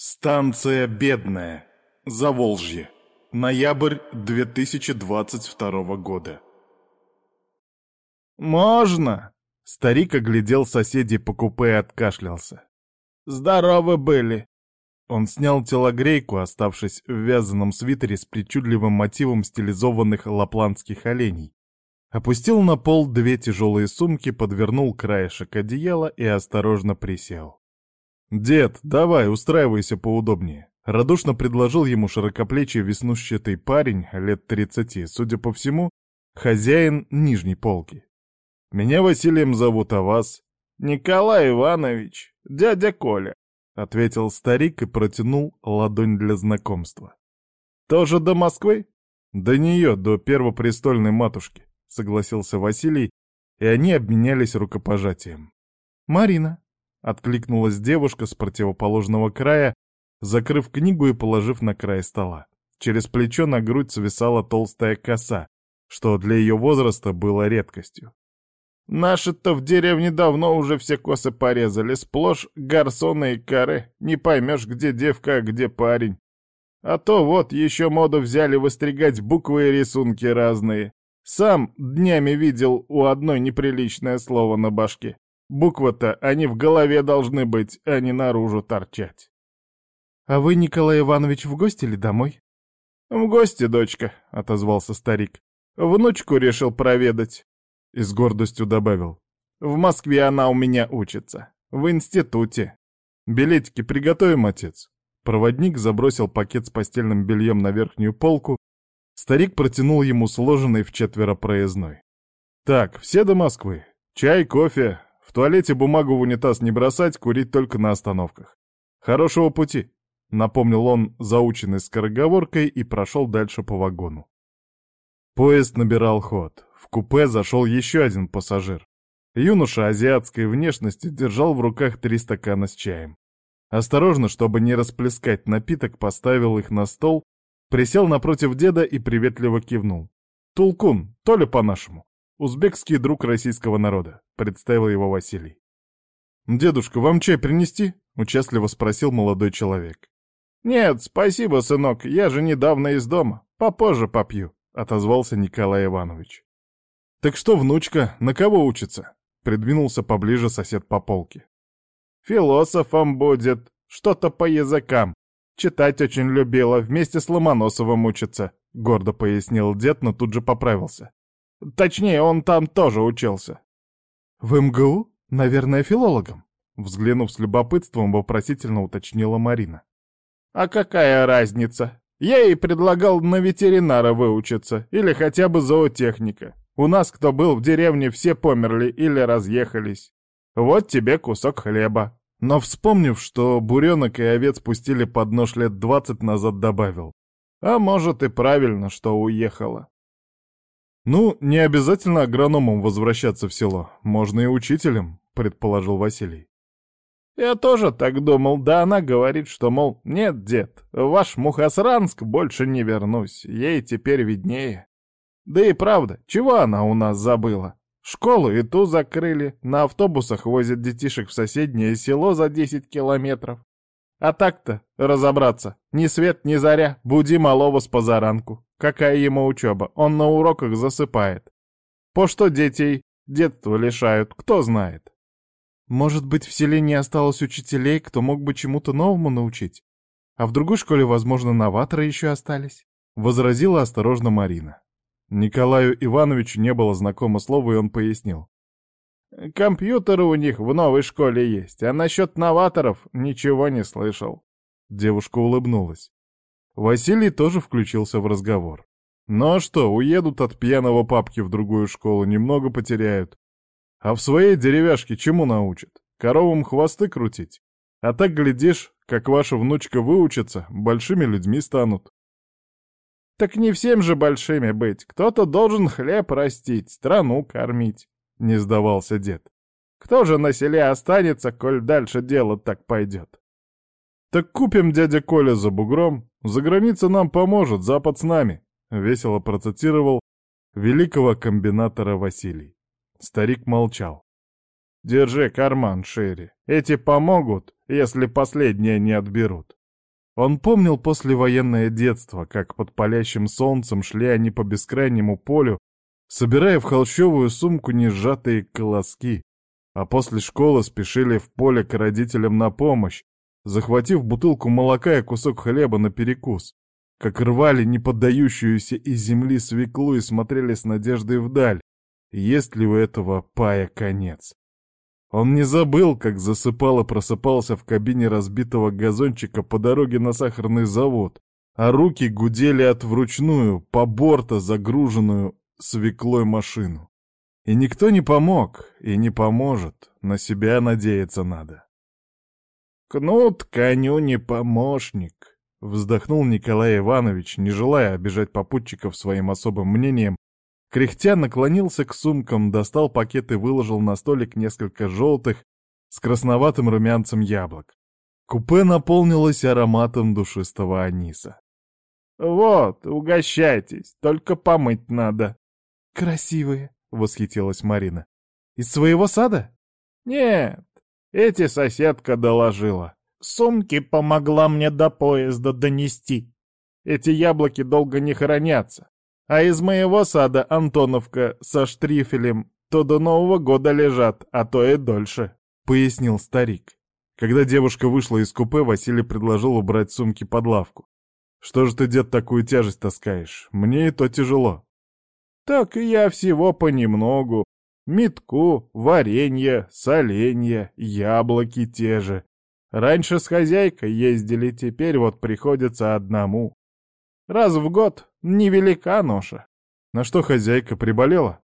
Станция Бедная. Заволжье. Ноябрь 2022 года. «Можно?» — старик оглядел соседей по купе и откашлялся. «Здоровы были!» Он снял телогрейку, оставшись в вязаном свитере с причудливым мотивом стилизованных лапландских оленей. Опустил на пол две тяжелые сумки, подвернул краешек одеяла и осторожно присел. «Дед, давай, устраивайся поудобнее», — радушно предложил ему широкоплечий веснущатый парень лет тридцати, судя по всему, хозяин нижней полки. «Меня Василием зовут, а вас?» «Николай Иванович, дядя Коля», — ответил старик и протянул ладонь для знакомства. «Тоже до Москвы?» «До нее, до первопрестольной матушки», — согласился Василий, и они обменялись рукопожатием. «Марина», Откликнулась девушка с противоположного края, закрыв книгу и положив на край стола. Через плечо на грудь свисала толстая коса, что для ее возраста было редкостью. «Наши-то в деревне давно уже все косы порезали, сплошь гарсоны и коры, не поймешь, где девка, а где парень. А то вот еще моду взяли выстригать буквы и рисунки разные. Сам днями видел у одной неприличное слово на башке. Буквы-то они в голове должны быть, а не наружу торчать. «А вы, Николай Иванович, в гости или домой?» «В гости, дочка», — отозвался старик. «Внучку решил проведать». И с гордостью добавил. «В Москве она у меня учится. В институте. Билетики приготовим, отец». Проводник забросил пакет с постельным бельем на верхнюю полку. Старик протянул ему сложенный в четверо проездной. «Так, все до Москвы. Чай, кофе, в туалете бумагу в унитаз не бросать, курить только на остановках. Хорошего пути, напомнил он заученной скороговоркой и прошел дальше по вагону. Поезд набирал ход. В купе зашел еще один пассажир. Юноша азиатской внешности держал в руках три стакана с чаем. Осторожно, чтобы не расплескать напиток, поставил их на стол, присел напротив деда и приветливо кивнул. «Тулкун, то ли по-нашему. Узбекский друг российского народа представил его Василий. «Дедушка, вам чай принести?» — участливо спросил молодой человек. «Нет, спасибо, сынок, я же недавно из дома. Попозже попью», — отозвался Николай Иванович. «Так что, внучка, на кого учится?» — придвинулся поближе сосед по полке. «Философом будет, что-то по языкам. Читать очень любила, вместе с Ломоносовым учится», — гордо пояснил дед, но тут же поправился. «Точнее, он там тоже учился. «В МГУ? Наверное, филологом?» Взглянув с любопытством, вопросительно уточнила Марина. «А какая разница? Я ей предлагал на ветеринара выучиться, или хотя бы зоотехника. У нас, кто был в деревне, все померли или разъехались. Вот тебе кусок хлеба». Но вспомнив, что буренок и овец пустили под нож лет двадцать назад, добавил. «А может и правильно, что уехала. «Ну, не обязательно агрономом возвращаться в село. Можно и учителем», — предположил Василий. «Я тоже так думал, да она говорит, что, мол, нет, дед, в ваш Мухосранск больше не вернусь, ей теперь виднее. Да и правда, чего она у нас забыла? Школу и ту закрыли, на автобусах возят детишек в соседнее село за 10 километров. А так-то, разобраться, ни свет, ни заря, буди малого с позаранку. Какая ему учеба? Он на уроках засыпает. По что детей детства лишают, кто знает? Может быть, в селе не осталось учителей, кто мог бы чему-то новому научить? А в другой школе, возможно, новаторы еще остались? Возразила осторожно Марина. Николаю Ивановичу не было знакомо слово, и он пояснил. «Компьютеры у них в новой школе есть, а насчет новаторов ничего не слышал». Девушка улыбнулась. Василий тоже включился в разговор. Ну а что, уедут от пьяного папки в другую школу, немного потеряют. А в своей деревяшке чему научат? Коровам хвосты крутить? А так, глядишь, как ваша внучка выучится, большими людьми станут. Так не всем же большими быть. Кто-то должен хлеб растить, страну кормить, — не сдавался дед. Кто же на селе останется, коль дальше дело так пойдет? «Так купим дядя Коля за бугром. За граница нам поможет, Запад с нами», — весело процитировал великого комбинатора Василий. Старик молчал. «Держи карман шире. Эти помогут, если последние не отберут». Он помнил послевоенное детство, как под палящим солнцем шли они по бескрайнему полю, собирая в холщовую сумку несжатые колоски, а после школы спешили в поле к родителям на помощь, захватив бутылку молока и кусок хлеба на перекус, как рвали неподдающуюся из земли свеклу и смотрели с надеждой вдаль, есть ли у этого пая конец. Он не забыл, как засыпал и просыпался в кабине разбитого газончика по дороге на сахарный завод, а руки гудели от вручную, по борта загруженную свеклой машину. И никто не помог, и не поможет, на себя надеяться надо. «Кнут коню не помощник», — вздохнул Николай Иванович, не желая обижать попутчиков своим особым мнением Кряхтя наклонился к сумкам, достал пакет и выложил на столик несколько желтых с красноватым румянцем яблок. Купе наполнилось ароматом душистого аниса. «Вот, угощайтесь, только помыть надо». «Красивые», — восхитилась Марина. «Из своего сада?» «Нет, эти соседка доложила. Сумки помогла мне до поезда донести. Эти яблоки долго не хранятся. А из моего сада Антоновка со штрифелем то до Нового года лежат, а то и дольше», — пояснил старик. Когда девушка вышла из купе, Василий предложил убрать сумки под лавку. «Что же ты, дед, такую тяжесть таскаешь? Мне и то тяжело». «Так я всего понемногу. Метку, варенье, соленья, яблоки те же. Раньше с хозяйкой ездили, теперь вот приходится одному. Раз в год невелика ноша. На что хозяйка приболела?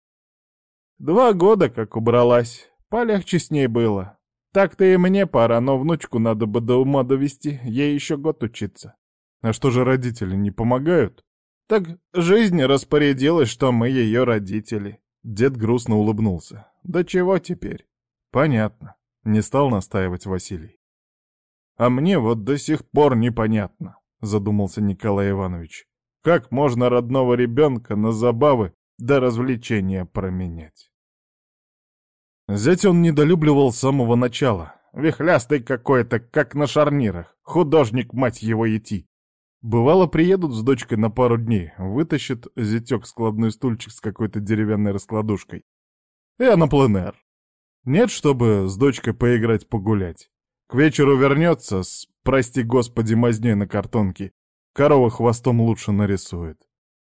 Два года как убралась, полегче с ней было. Так-то и мне пора, но внучку надо бы до ума довести, ей еще год учиться. А что же родители не помогают? Так жизнь распорядилась, что мы ее родители. Дед грустно улыбнулся. Да чего теперь? Понятно. Не стал настаивать Василий. А мне вот до сих пор непонятно задумался Николай Иванович. Как можно родного ребенка на забавы до развлечения променять? Зять он недолюбливал с самого начала. Вихлястый какой-то, как на шарнирах. Художник, мать его, идти. Бывало, приедут с дочкой на пару дней, вытащит зятек складной стульчик с какой-то деревянной раскладушкой. И на пленэр. Нет, чтобы с дочкой поиграть погулять. К вечеру вернется с прости господи, мазнёй на картонке. Корова хвостом лучше нарисует.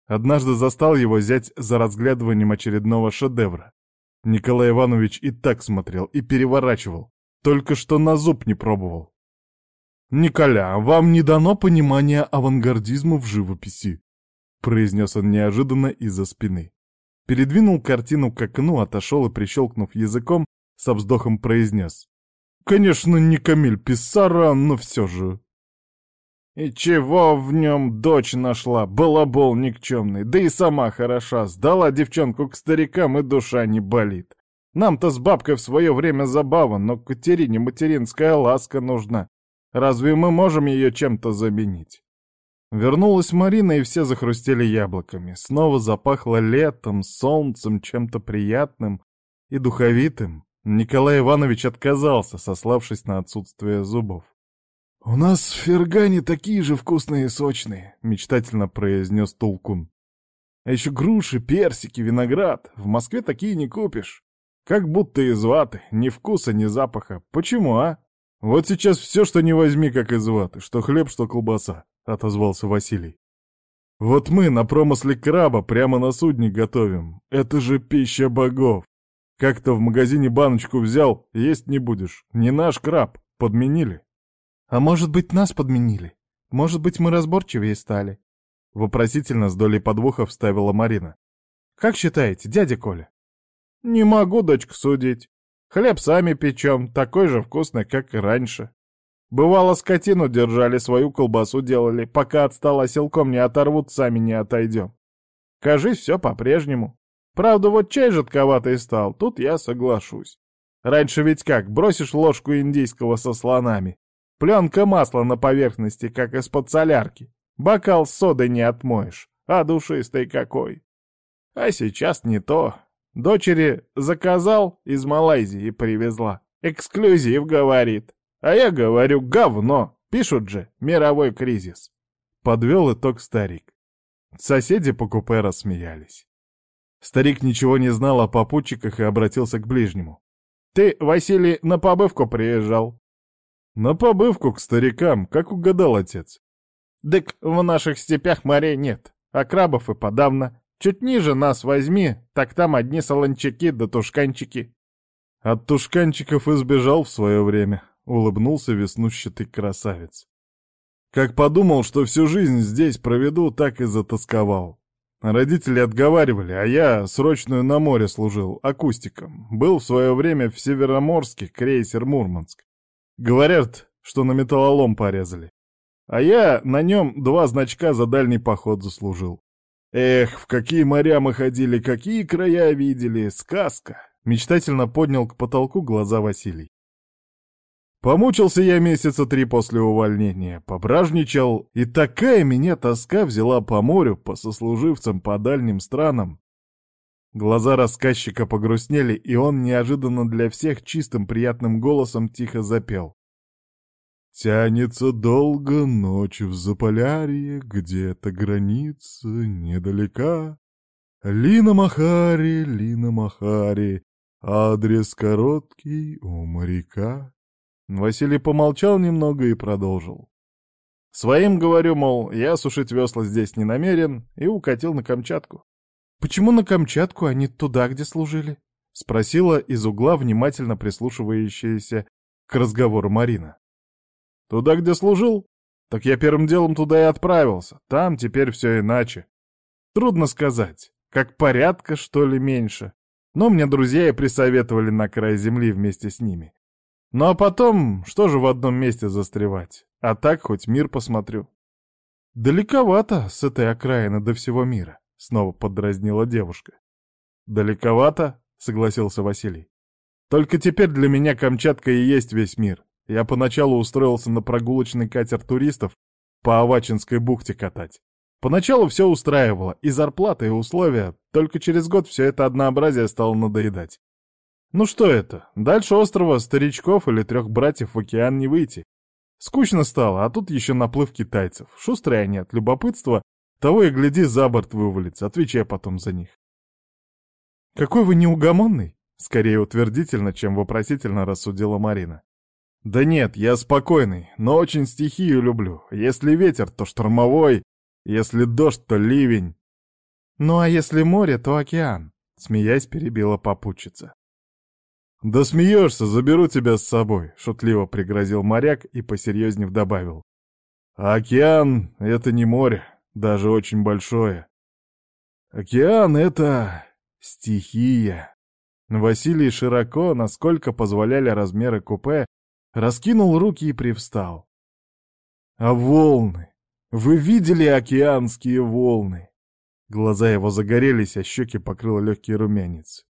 Однажды застал его зять за разглядыванием очередного шедевра. Николай Иванович и так смотрел, и переворачивал. Только что на зуб не пробовал. «Николя, вам не дано понимания авангардизма в живописи», произнес он неожиданно из-за спины. Передвинул картину к окну, отошел и, прищелкнув языком, со вздохом произнес. Конечно, не Камиль Писсара, но все же. И чего в нем дочь нашла, балабол никчемный, да и сама хороша, сдала девчонку к старикам, и душа не болит. Нам-то с бабкой в свое время забава, но Катерине материнская ласка нужна. Разве мы можем ее чем-то заменить? Вернулась Марина, и все захрустели яблоками. Снова запахло летом, солнцем, чем-то приятным и духовитым. Николай Иванович отказался, сославшись на отсутствие зубов. «У нас в Фергане такие же вкусные и сочные», — мечтательно произнес Тулкун. «А еще груши, персики, виноград. В Москве такие не купишь. Как будто из ваты, ни вкуса, ни запаха. Почему, а? Вот сейчас все, что не возьми, как из ваты, что хлеб, что колбаса», — отозвался Василий. «Вот мы на промысле краба прямо на судне готовим. Это же пища богов. Как-то в магазине баночку взял, есть не будешь. Не наш краб, подменили. А может быть, нас подменили? Может быть, мы разборчивее стали? Вопросительно с долей подвоха вставила Марина. Как считаете, дядя Коля? Не могу, дочка, судить. Хлеб сами печем, такой же вкусный, как и раньше. Бывало, скотину держали, свою колбасу делали, пока от силком не оторвут, сами не отойдем. Кажись, все по-прежнему. Правда, вот чай жидковатый стал, тут я соглашусь. Раньше ведь как, бросишь ложку индийского со слонами. Пленка масла на поверхности, как из-под солярки. Бокал с содой не отмоешь, а душистый какой. А сейчас не то. Дочери заказал, из Малайзии привезла. Эксклюзив, говорит. А я говорю, говно. Пишут же, мировой кризис. Подвел итог старик. Соседи по купе рассмеялись. Старик ничего не знал о попутчиках и обратился к ближнему. «Ты, Василий, на побывку приезжал?» «На побывку к старикам, как угадал отец». «Дык, в наших степях морей нет, а крабов и подавно. Чуть ниже нас возьми, так там одни солончаки да тушканчики». От тушканчиков избежал в свое время, улыбнулся веснущатый красавец. Как подумал, что всю жизнь здесь проведу, так и затасковал. Родители отговаривали, а я срочную на море служил, акустиком. Был в свое время в Североморске, крейсер «Мурманск». Говорят, что на металлолом порезали. А я на нем два значка за дальний поход заслужил. Эх, в какие моря мы ходили, какие края видели, сказка! Мечтательно поднял к потолку глаза Василий. Помучился я месяца три после увольнения, пображничал, и такая меня тоска взяла по морю, по сослуживцам, по дальним странам. Глаза рассказчика погрустнели, и он неожиданно для всех чистым приятным голосом тихо запел. Тянется долго ночь в Заполярье, где-то граница недалека. Лина Махари, Лина Махари, адрес короткий у моряка. Василий помолчал немного и продолжил. Своим говорю, мол, я сушить весла здесь не намерен, и укатил на Камчатку. Почему на Камчатку, а не туда, где служили? Спросила из угла внимательно прислушивающаяся к разговору Марина. Туда, где служил? Так я первым делом туда и отправился. Там теперь все иначе. Трудно сказать, как порядка, что ли, меньше. Но мне друзья и присоветовали на край земли вместе с ними. Ну а потом, что же в одном месте застревать? А так хоть мир посмотрю. Далековато с этой окраины до всего мира, снова подразнила девушка. Далековато, согласился Василий. Только теперь для меня Камчатка и есть весь мир. Я поначалу устроился на прогулочный катер туристов по Авачинской бухте катать. Поначалу все устраивало, и зарплата, и условия, только через год все это однообразие стало надоедать. Ну что это? Дальше острова старичков или трех братьев в океан не выйти. Скучно стало, а тут еще наплыв китайцев. Шустрые они от любопытства, того и гляди, за борт вывалится, отвечая потом за них. «Какой вы неугомонный!» — скорее утвердительно, чем вопросительно рассудила Марина. «Да нет, я спокойный, но очень стихию люблю. Если ветер, то штормовой, если дождь, то ливень». «Ну а если море, то океан», — смеясь перебила попутчица. «Да смеешься, заберу тебя с собой», — шутливо пригрозил моряк и посерьезнее добавил. «А океан — это не море, даже очень большое. Океан — это стихия». Василий широко, насколько позволяли размеры купе, раскинул руки и привстал. «А волны? Вы видели океанские волны?» Глаза его загорелись, а щеки покрыл легкий румянец.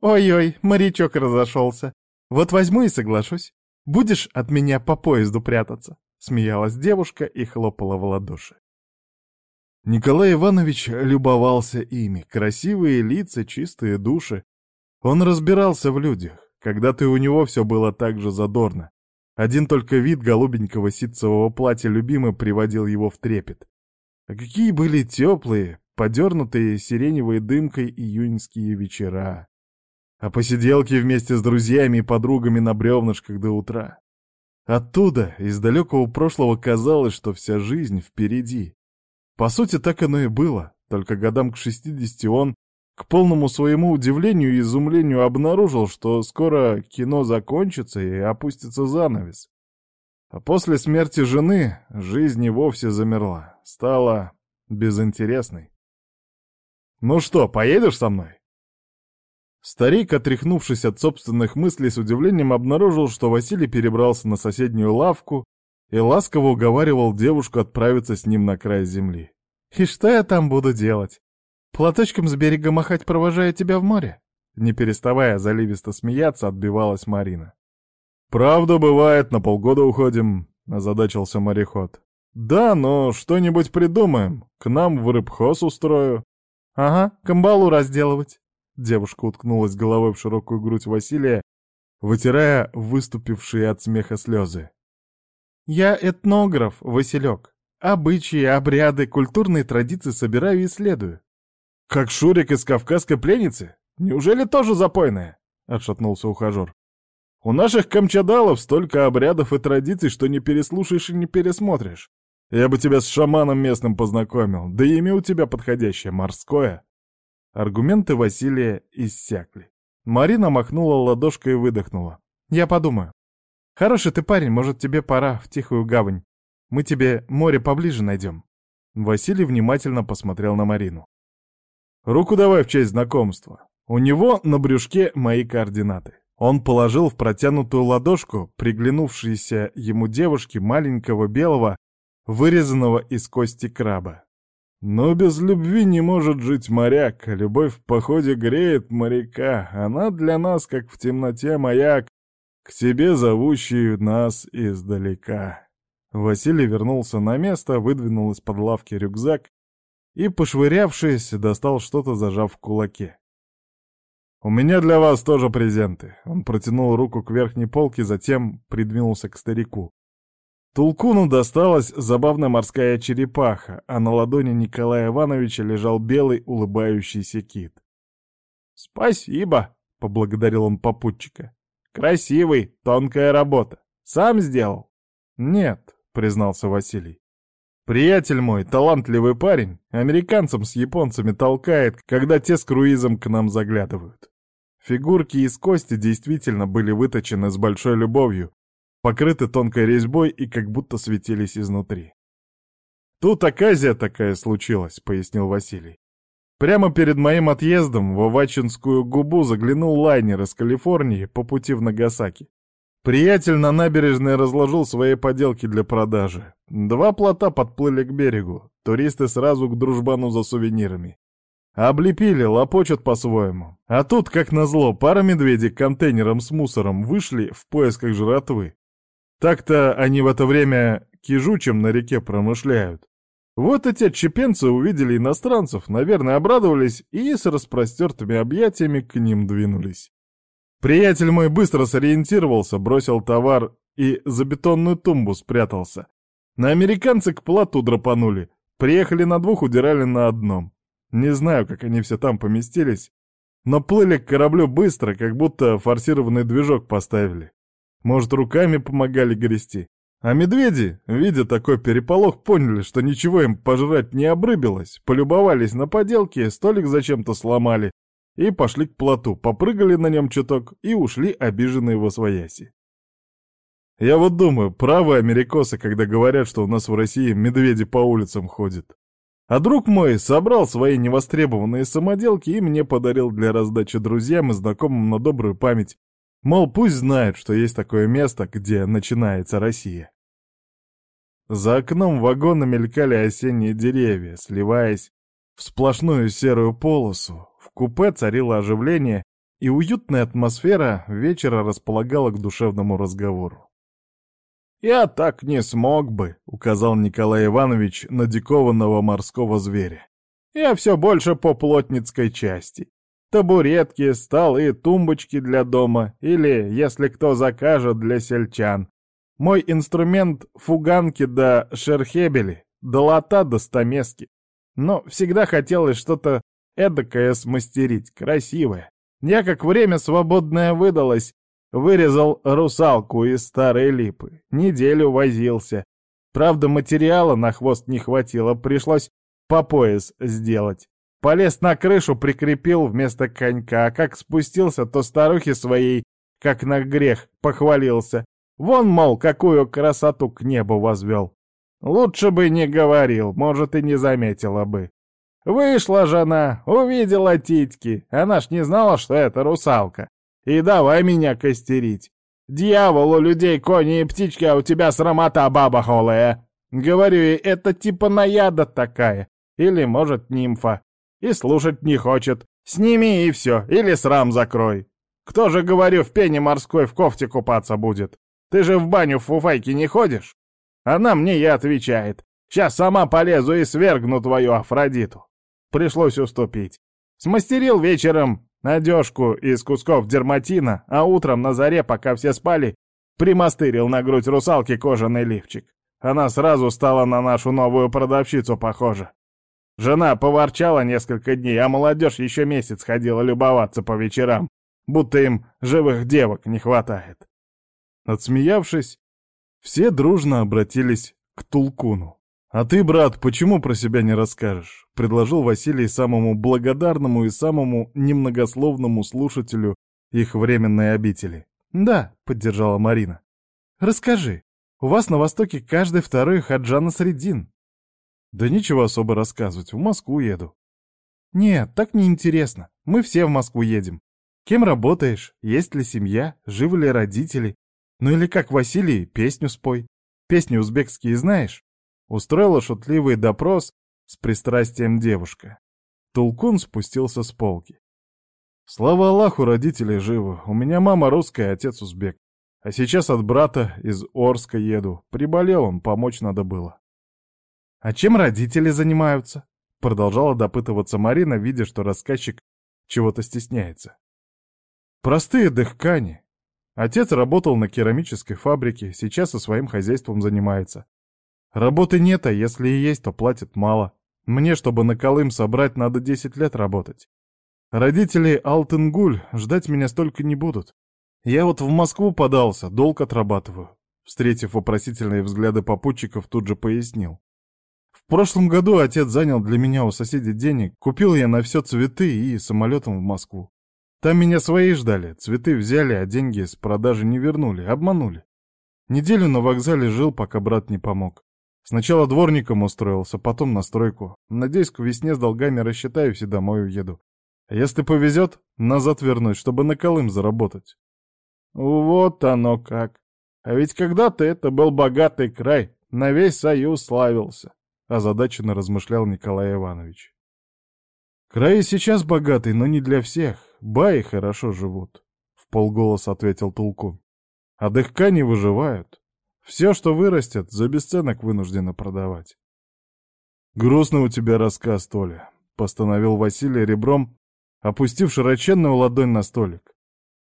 «Ой-ой, морячок разошелся. Вот возьму и соглашусь. Будешь от меня по поезду прятаться?» Смеялась девушка и хлопала в ладоши. Николай Иванович любовался ими. Красивые лица, чистые души. Он разбирался в людях. Когда-то у него все было так же задорно. Один только вид голубенького ситцевого платья любимый приводил его в трепет. А какие были теплые, подернутые сиреневой дымкой июньские вечера а посиделки вместе с друзьями и подругами на бревнышках до утра. Оттуда, из далекого прошлого, казалось, что вся жизнь впереди. По сути, так оно и было, только годам к 60 он, к полному своему удивлению и изумлению, обнаружил, что скоро кино закончится и опустится занавес. А после смерти жены жизнь и вовсе замерла, стала безинтересной. «Ну что, поедешь со мной?» Старик, отряхнувшись от собственных мыслей, с удивлением обнаружил, что Василий перебрался на соседнюю лавку и ласково уговаривал девушку отправиться с ним на край земли. «И что я там буду делать? Платочком с берега махать, провожая тебя в море?» Не переставая заливисто смеяться, отбивалась Марина. «Правда, бывает, на полгода уходим», — озадачился мореход. «Да, но что-нибудь придумаем. К нам в рыбхоз устрою». «Ага, камбалу разделывать», Девушка уткнулась головой в широкую грудь Василия, вытирая выступившие от смеха слезы. Я этнограф, Василек. Обычаи, обряды, культурные традиции собираю и исследую. Как Шурик из кавказской пленницы? Неужели тоже запойная? Отшатнулся ухажер. У наших камчадалов столько обрядов и традиций, что не переслушаешь и не пересмотришь. Я бы тебя с шаманом местным познакомил, да и имя у тебя подходящее, морское. Аргументы Василия иссякли. Марина махнула ладошкой и выдохнула. Я подумаю. Хороший ты парень, может, тебе пора в тихую гавань. Мы тебе море поближе найдем. Василий внимательно посмотрел на Марину. Руку давай в честь знакомства. У него на брюшке мои координаты. Он положил в протянутую ладошку приглянувшейся ему девушке маленького белого, вырезанного из кости краба. Но без любви не может жить моряк, любовь в походе греет моряка, она для нас, как в темноте маяк, к себе зовущий нас издалека. Василий вернулся на место, выдвинул из-под лавки рюкзак и, пошвырявшись, достал что-то, зажав в кулаке. «У меня для вас тоже презенты». Он протянул руку к верхней полке, затем придвинулся к старику. Тулкуну досталась забавная морская черепаха, а на ладони Николая Ивановича лежал белый улыбающийся кит. «Спасибо», — поблагодарил он попутчика. «Красивый, тонкая работа. Сам сделал?» «Нет», — признался Василий. Приятель мой, талантливый парень, американцам с японцами толкает, когда те с круизом к нам заглядывают. Фигурки из кости действительно были выточены с большой любовью, покрыты тонкой резьбой и как будто светились изнутри. «Тут оказия такая случилась», — пояснил Василий. Прямо перед моим отъездом в Овачинскую губу заглянул лайнер из Калифорнии по пути в Нагасаки. Приятель на набережной разложил свои поделки для продажи. Два плота подплыли к берегу. Туристы сразу к дружбану за сувенирами. Облепили, лопочут по-своему. А тут, как назло, пара медведей контейнером с мусором вышли в поисках жратвы. Так-то они в это время кижучем на реке промышляют. Вот эти отчепенцы увидели иностранцев, наверное, обрадовались и с распростертыми объятиями к ним двинулись. Приятель мой быстро сориентировался, бросил товар и за бетонную тумбу спрятался. На американцы к плоту драпанули. Приехали на двух, удирали на одном. Не знаю, как они все там поместились, но плыли к кораблю быстро, как будто форсированный движок поставили. Может, руками помогали грести. А медведи, видя такой переполох, поняли, что ничего им пожрать не обрыбилось, полюбовались на поделки, столик зачем-то сломали, и пошли к плоту, попрыгали на нем чуток и ушли обиженные во свояси. Я вот думаю, правы америкосы, когда говорят, что у нас в России медведи по улицам ходят. А друг мой собрал свои невостребованные самоделки и мне подарил для раздачи друзьям и знакомым на добрую память. Мол, пусть знают, что есть такое место, где начинается Россия. За окном вагона мелькали осенние деревья, сливаясь в сплошную серую полосу, купе царило оживление, и уютная атмосфера вечера располагала к душевному разговору. «Я так не смог бы», — указал Николай Иванович на дикованного морского зверя. «Я все больше по плотницкой части. Табуретки, столы, тумбочки для дома или, если кто закажет, для сельчан. Мой инструмент — фуганки да шерхебели, да лота да стамески. Но всегда хотелось что-то эдакое смастерить, красивое. Я, как время свободное выдалось, вырезал русалку из старой липы. Неделю возился. Правда, материала на хвост не хватило, пришлось по пояс сделать. Полез на крышу, прикрепил вместо конька, а как спустился, то старухе своей, как на грех, похвалился. Вон, мол, какую красоту к небу возвел. Лучше бы не говорил, может, и не заметила бы. Вышла жена, увидела титьки, она ж не знала, что это русалка. И давай меня костерить. Дьявол, у людей кони и птички, а у тебя срамота баба холая. Говорю ей, это типа наяда такая. Или, может, нимфа. И слушать не хочет. Сними и все, или срам закрой. Кто же, говорю, в пене морской в кофте купаться будет? Ты же в баню в фуфайке не ходишь? Она мне и отвечает. Сейчас сама полезу и свергну твою Афродиту. Пришлось уступить. Смастерил вечером одежку из кусков дерматина, а утром на заре, пока все спали, Примастырил на грудь русалки кожаный лифчик. Она сразу стала на нашу новую продавщицу похожа. Жена поворчала несколько дней, а молодежь еще месяц ходила любоваться по вечерам, будто им живых девок не хватает. Отсмеявшись, все дружно обратились к Тулкуну. «А ты, брат, почему про себя не расскажешь?» — предложил Василий самому благодарному и самому немногословному слушателю их временной обители. «Да», — поддержала Марина. «Расскажи, у вас на Востоке каждый второй хаджана средин». «Да ничего особо рассказывать, в Москву еду». «Нет, так неинтересно. Мы все в Москву едем. Кем работаешь? Есть ли семья? Живы ли родители? Ну или как Василий, песню спой. Песни узбекские знаешь?» Устроила шутливый допрос с пристрастием девушка. Тулкун спустился с полки. Слава Аллаху, родители живы. У меня мама русская, отец узбек. А сейчас от брата из Орска еду. Приболел он, помочь надо было. А чем родители занимаются? Продолжала допытываться Марина, видя, что рассказчик чего-то стесняется. Простые дыхкани. Отец работал на керамической фабрике, сейчас со своим хозяйством занимается. Работы нет, а если и есть, то платят мало. Мне, чтобы на Колым собрать, надо 10 лет работать. Родители Алтынгуль ждать меня столько не будут. Я вот в Москву подался, долг отрабатываю. Встретив вопросительные взгляды попутчиков, тут же пояснил. В прошлом году отец занял для меня у соседей денег, купил я на все цветы и самолетом в Москву. Там меня свои ждали, цветы взяли, а деньги с продажи не вернули, обманули. Неделю на вокзале жил, пока брат не помог. Сначала дворником устроился, потом на стройку. Надеюсь, к весне с долгами рассчитаюсь и домой уеду. А если повезет, назад вернусь, чтобы на Колым заработать. Вот оно как. А ведь когда-то это был богатый край, на весь Союз славился, озадаченно размышлял Николай Иванович. Край сейчас богатый, но не для всех. Баи хорошо живут, — в полголоса ответил Тулкун. А дыхка не выживают. Все, что вырастет, за бесценок вынуждены продавать. «Грустный у тебя рассказ, Толя», — постановил Василий ребром, опустив широченную ладонь на столик.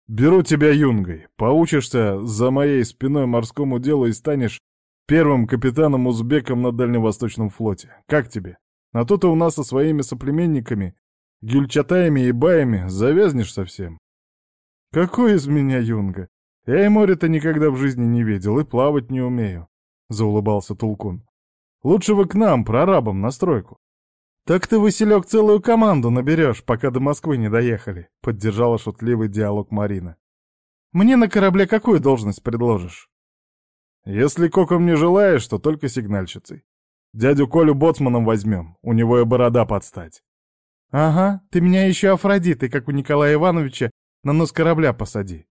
«Беру тебя юнгой, поучишься за моей спиной морскому делу и станешь первым капитаном-узбеком на Дальневосточном флоте. Как тебе? А то ты у нас со своими соплеменниками, гюльчатаями и баями, завязнешь совсем». «Какой из меня юнга? Я и море-то никогда в жизни не видел, и плавать не умею», — заулыбался Тулкун. «Лучше вы к нам, прорабам, на стройку». «Так ты, Василек, целую команду наберешь, пока до Москвы не доехали», — поддержала шутливый диалог Марина. «Мне на корабле какую должность предложишь?» «Если коком не желаешь, то только сигнальщицей. Дядю Колю боцманом возьмем, у него и борода подстать». «Ага, ты меня еще Афродитой, как у Николая Ивановича, на нос корабля посади.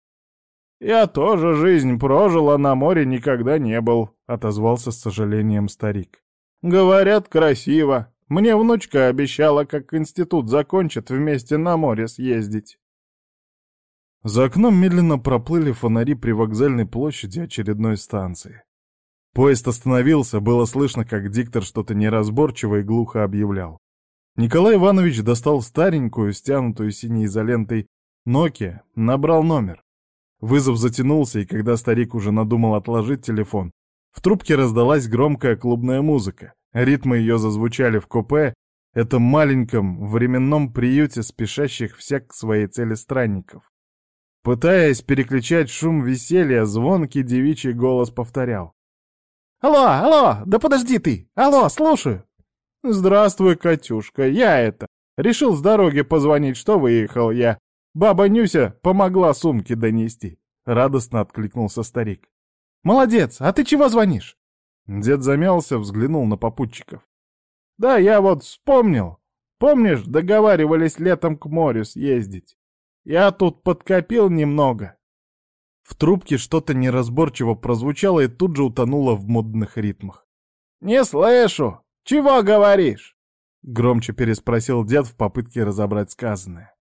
«Я тоже жизнь прожил, а на море никогда не был», — отозвался с сожалением старик. «Говорят, красиво. Мне внучка обещала, как институт закончит, вместе на море съездить». За окном медленно проплыли фонари при вокзальной площади очередной станции. Поезд остановился, было слышно, как диктор что-то неразборчиво и глухо объявлял. Николай Иванович достал старенькую, стянутую синей изолентой Nokia, набрал номер. Вызов затянулся, и когда старик уже надумал отложить телефон, в трубке раздалась громкая клубная музыка. Ритмы ее зазвучали в купе, этом маленьком временном приюте спешащих всех к своей цели странников. Пытаясь переключать шум веселья, звонкий девичий голос повторял. «Алло, алло, да подожди ты! Алло, слушаю!» «Здравствуй, Катюшка, я это. Решил с дороги позвонить, что выехал я. Баба Нюся помогла сумки донести. Радостно откликнулся старик. «Молодец! А ты чего звонишь?» Дед замялся, взглянул на попутчиков. «Да я вот вспомнил. Помнишь, договаривались летом к морю съездить? Я тут подкопил немного». В трубке что-то неразборчиво прозвучало и тут же утонуло в модных ритмах. «Не слышу! Чего говоришь?» Громче переспросил дед в попытке разобрать сказанное.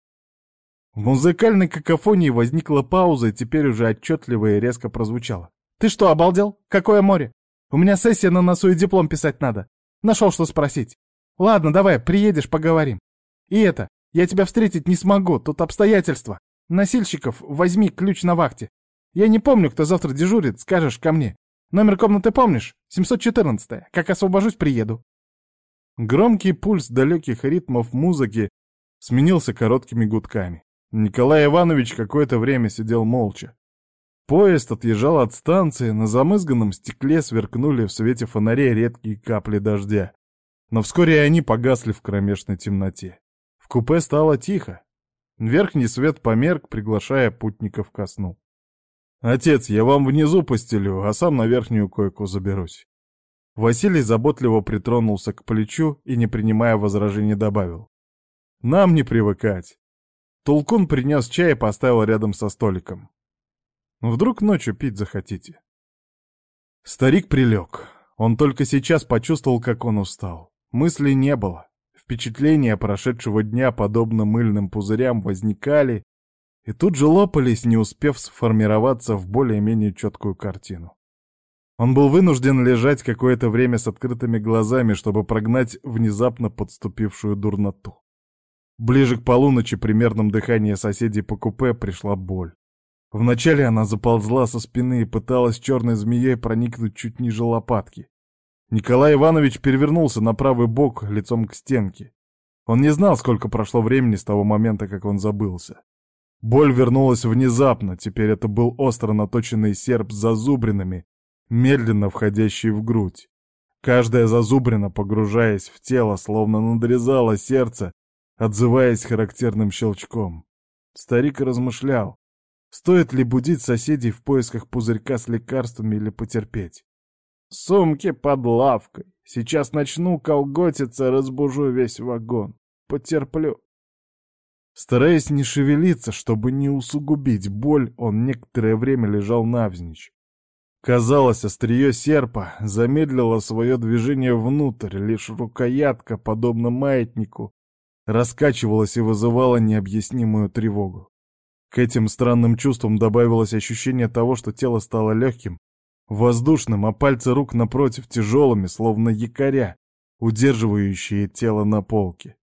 В музыкальной какофонии возникла пауза и теперь уже отчетливо и резко прозвучала. «Ты что, обалдел? Какое море? У меня сессия на носу и диплом писать надо. Нашел, что спросить. Ладно, давай, приедешь, поговорим. И это, я тебя встретить не смогу, тут обстоятельства. Носильщиков возьми ключ на вахте. Я не помню, кто завтра дежурит, скажешь ко мне. Номер комнаты помнишь? 714 Как освобожусь, приеду». Громкий пульс далеких ритмов музыки сменился короткими гудками. Николай Иванович какое-то время сидел молча. Поезд отъезжал от станции, на замызганном стекле сверкнули в свете фонарей редкие капли дождя. Но вскоре они погасли в кромешной темноте. В купе стало тихо. Верхний свет померк, приглашая путников ко сну. «Отец, я вам внизу постелю, а сам на верхнюю койку заберусь». Василий заботливо притронулся к плечу и, не принимая возражений, добавил. «Нам не привыкать». Тулкун принес чай и поставил рядом со столиком. «Вдруг ночью пить захотите?» Старик прилег. Он только сейчас почувствовал, как он устал. Мыслей не было. Впечатления прошедшего дня, подобно мыльным пузырям, возникали и тут же лопались, не успев сформироваться в более-менее четкую картину. Он был вынужден лежать какое-то время с открытыми глазами, чтобы прогнать внезапно подступившую дурноту. Ближе к полуночи при мерном дыхании соседей по купе пришла боль. Вначале она заползла со спины и пыталась черной змеей проникнуть чуть ниже лопатки. Николай Иванович перевернулся на правый бок лицом к стенке. Он не знал, сколько прошло времени с того момента, как он забылся. Боль вернулась внезапно, теперь это был остро наточенный серп с зазубринами, медленно входящий в грудь. Каждая зазубрина, погружаясь в тело, словно надрезала сердце, отзываясь характерным щелчком. Старик размышлял, стоит ли будить соседей в поисках пузырька с лекарствами или потерпеть. Сумки под лавкой. Сейчас начну колготиться, разбужу весь вагон. Потерплю. Стараясь не шевелиться, чтобы не усугубить боль, он некоторое время лежал навзничь. Казалось, острие серпа замедлило свое движение внутрь, лишь рукоятка, подобно маятнику, раскачивалась и вызывала необъяснимую тревогу. К этим странным чувствам добавилось ощущение того, что тело стало легким, воздушным, а пальцы рук напротив тяжелыми, словно якоря, удерживающие тело на полке.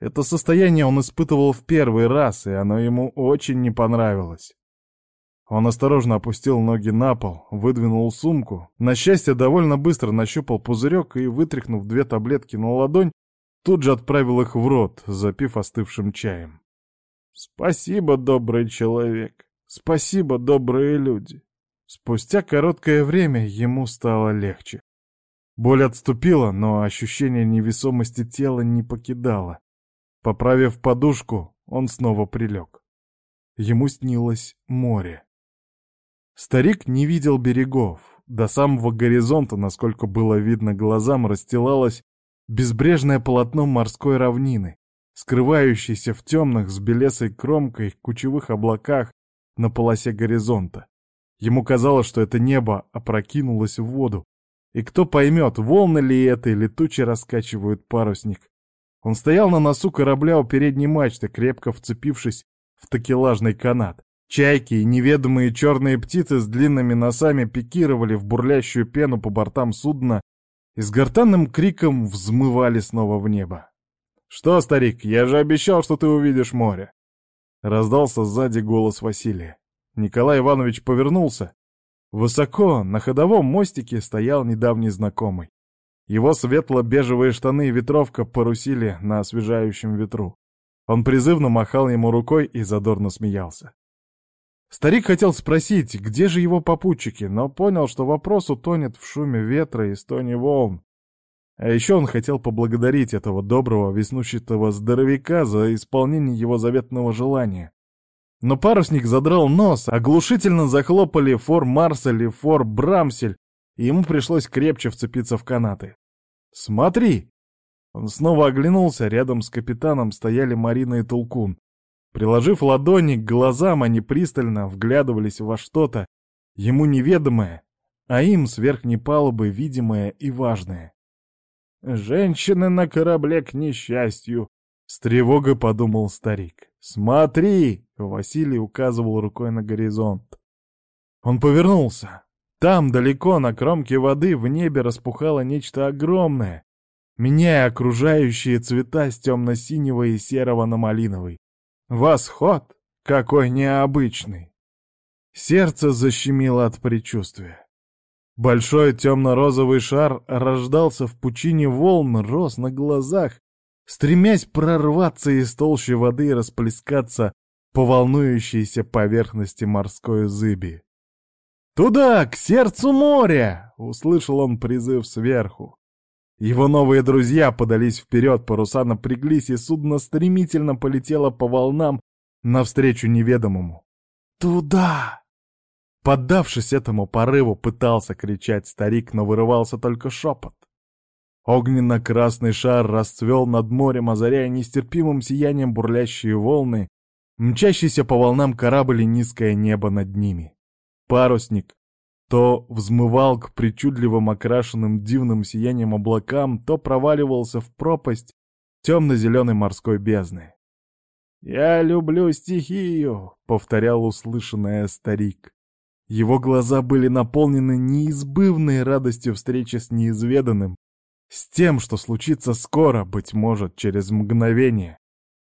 Это состояние он испытывал в первый раз, и оно ему очень не понравилось. Он осторожно опустил ноги на пол, выдвинул сумку, на счастье довольно быстро нащупал пузырек и, вытряхнув две таблетки на ладонь, тут же отправил их в рот, запив остывшим чаем. «Спасибо, добрый человек! Спасибо, добрые люди!» Спустя короткое время ему стало легче. Боль отступила, но ощущение невесомости тела не покидало. Поправив подушку, он снова прилег. Ему снилось море. Старик не видел берегов. До самого горизонта, насколько было видно глазам, расстилалось безбрежное полотно морской равнины, скрывающееся в темных с белесой кромкой кучевых облаках на полосе горизонта. Ему казалось, что это небо опрокинулось в воду, и кто поймет, волны ли это или тучи раскачивают парусник, он стоял на носу корабля у передней мачты, крепко вцепившись в такелажный канат. Чайки и неведомые черные птицы с длинными носами пикировали в бурлящую пену по бортам судна и с гортанным криком взмывали снова в небо. «Что, старик, я же обещал, что ты увидишь море!» Раздался сзади голос Василия. Николай Иванович повернулся. Высоко, на ходовом мостике, стоял недавний знакомый. Его светло-бежевые штаны и ветровка порусили на освежающем ветру. Он призывно махал ему рукой и задорно смеялся. Старик хотел спросить, где же его попутчики, но понял, что вопрос утонет в шуме ветра и стоне волн. А еще он хотел поблагодарить этого доброго, веснущатого здоровяка за исполнение его заветного желания. Но парусник задрал нос, оглушительно захлопали фор Марсель и фор Брамсель, и ему пришлось крепче вцепиться в канаты. «Смотри!» Он снова оглянулся, рядом с капитаном стояли Марина и Тулкун. Приложив ладони к глазам, они пристально вглядывались во что-то, ему неведомое, а им с верхней палубы видимое и важное. «Женщины на корабле к несчастью!» — с тревогой подумал старик. «Смотри!» — Василий указывал рукой на горизонт. Он повернулся. Там, далеко, на кромке воды, в небе распухало нечто огромное, меняя окружающие цвета с темно-синего и серого на малиновый. Восход! Какой необычный! Сердце защемило от предчувствия. Большой темно-розовый шар рождался в пучине волн, рос на глазах, стремясь прорваться из толщи воды и расплескаться по волнующейся поверхности морской зыби. «Туда, к сердцу моря!» — услышал он призыв сверху. Его новые друзья подались вперед, паруса напряглись, и судно стремительно полетело по волнам навстречу неведомому. «Туда!» Поддавшись этому порыву, пытался кричать старик, но вырывался только шепот. Огненно-красный шар расцвел над морем, озаряя нестерпимым сиянием бурлящие волны, мчащийся по волнам корабль и низкое небо над ними. Парусник то взмывал к причудливым окрашенным дивным сиянием облакам, то проваливался в пропасть темно-зеленой морской бездны. «Я люблю стихию», — повторял услышанное старик. Его глаза были наполнены неизбывной радостью встречи с неизведанным, с тем, что случится скоро, быть может, через мгновение.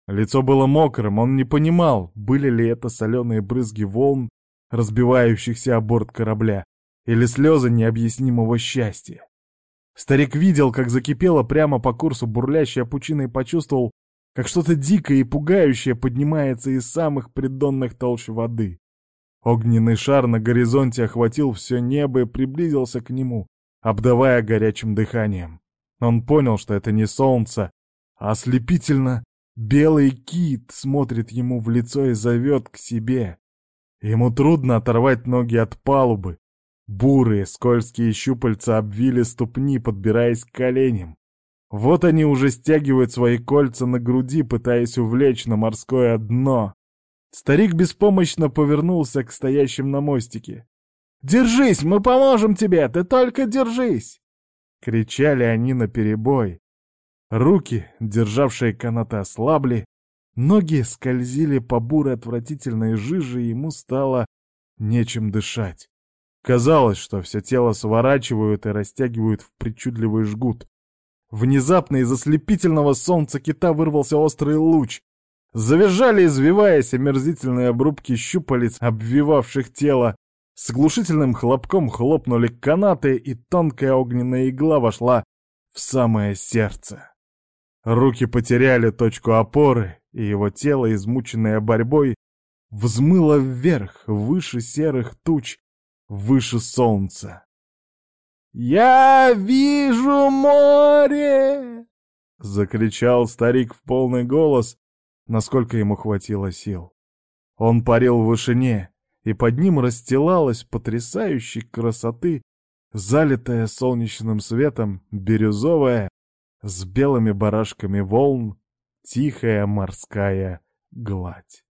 Лицо было мокрым, он не понимал, были ли это соленые брызги волн, разбивающихся о борт корабля, или слезы необъяснимого счастья. Старик видел, как закипело прямо по курсу бурлящая пучина и почувствовал, как что-то дикое и пугающее поднимается из самых придонных толщ воды. Огненный шар на горизонте охватил все небо и приблизился к нему, обдавая горячим дыханием. Он понял, что это не солнце, а ослепительно белый кит смотрит ему в лицо и зовет к себе. Ему трудно оторвать ноги от палубы. Бурые, скользкие щупальца обвили ступни, подбираясь к коленям. Вот они уже стягивают свои кольца на груди, пытаясь увлечь на морское дно. Старик беспомощно повернулся к стоящим на мостике. «Держись, мы поможем тебе, ты только держись!» Кричали они наперебой. Руки, державшие канаты, ослабли, ноги скользили по бурой отвратительной жиже, и ему стало нечем дышать. Казалось, что все тело сворачивают и растягивают в причудливый жгут. Внезапно из ослепительного солнца кита вырвался острый луч. Завизжали, извиваясь, омерзительные обрубки щупалец, обвивавших тело. С глушительным хлопком хлопнули канаты, и тонкая огненная игла вошла в самое сердце. Руки потеряли точку опоры, и его тело, измученное борьбой, взмыло вверх, выше серых туч, выше солнца. «Я вижу море!» — закричал старик в полный голос, насколько ему хватило сил. Он парил в вышине, и под ним расстилалась потрясающей красоты, залитая солнечным светом, бирюзовая, с белыми барашками волн, тихая морская гладь.